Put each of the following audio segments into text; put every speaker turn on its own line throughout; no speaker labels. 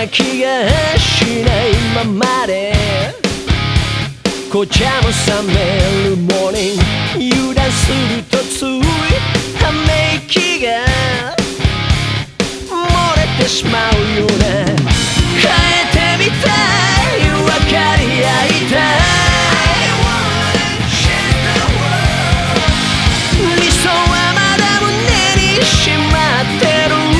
な気がしないままで。こちゃも冷めるモーニング油断するとついため息が。漏れてしまうよね。変えてみたい。分かり合いたい。理想はまだ胸にしまってる。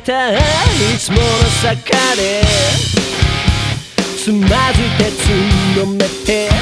たいつもの坂でつまずいてつんのめて。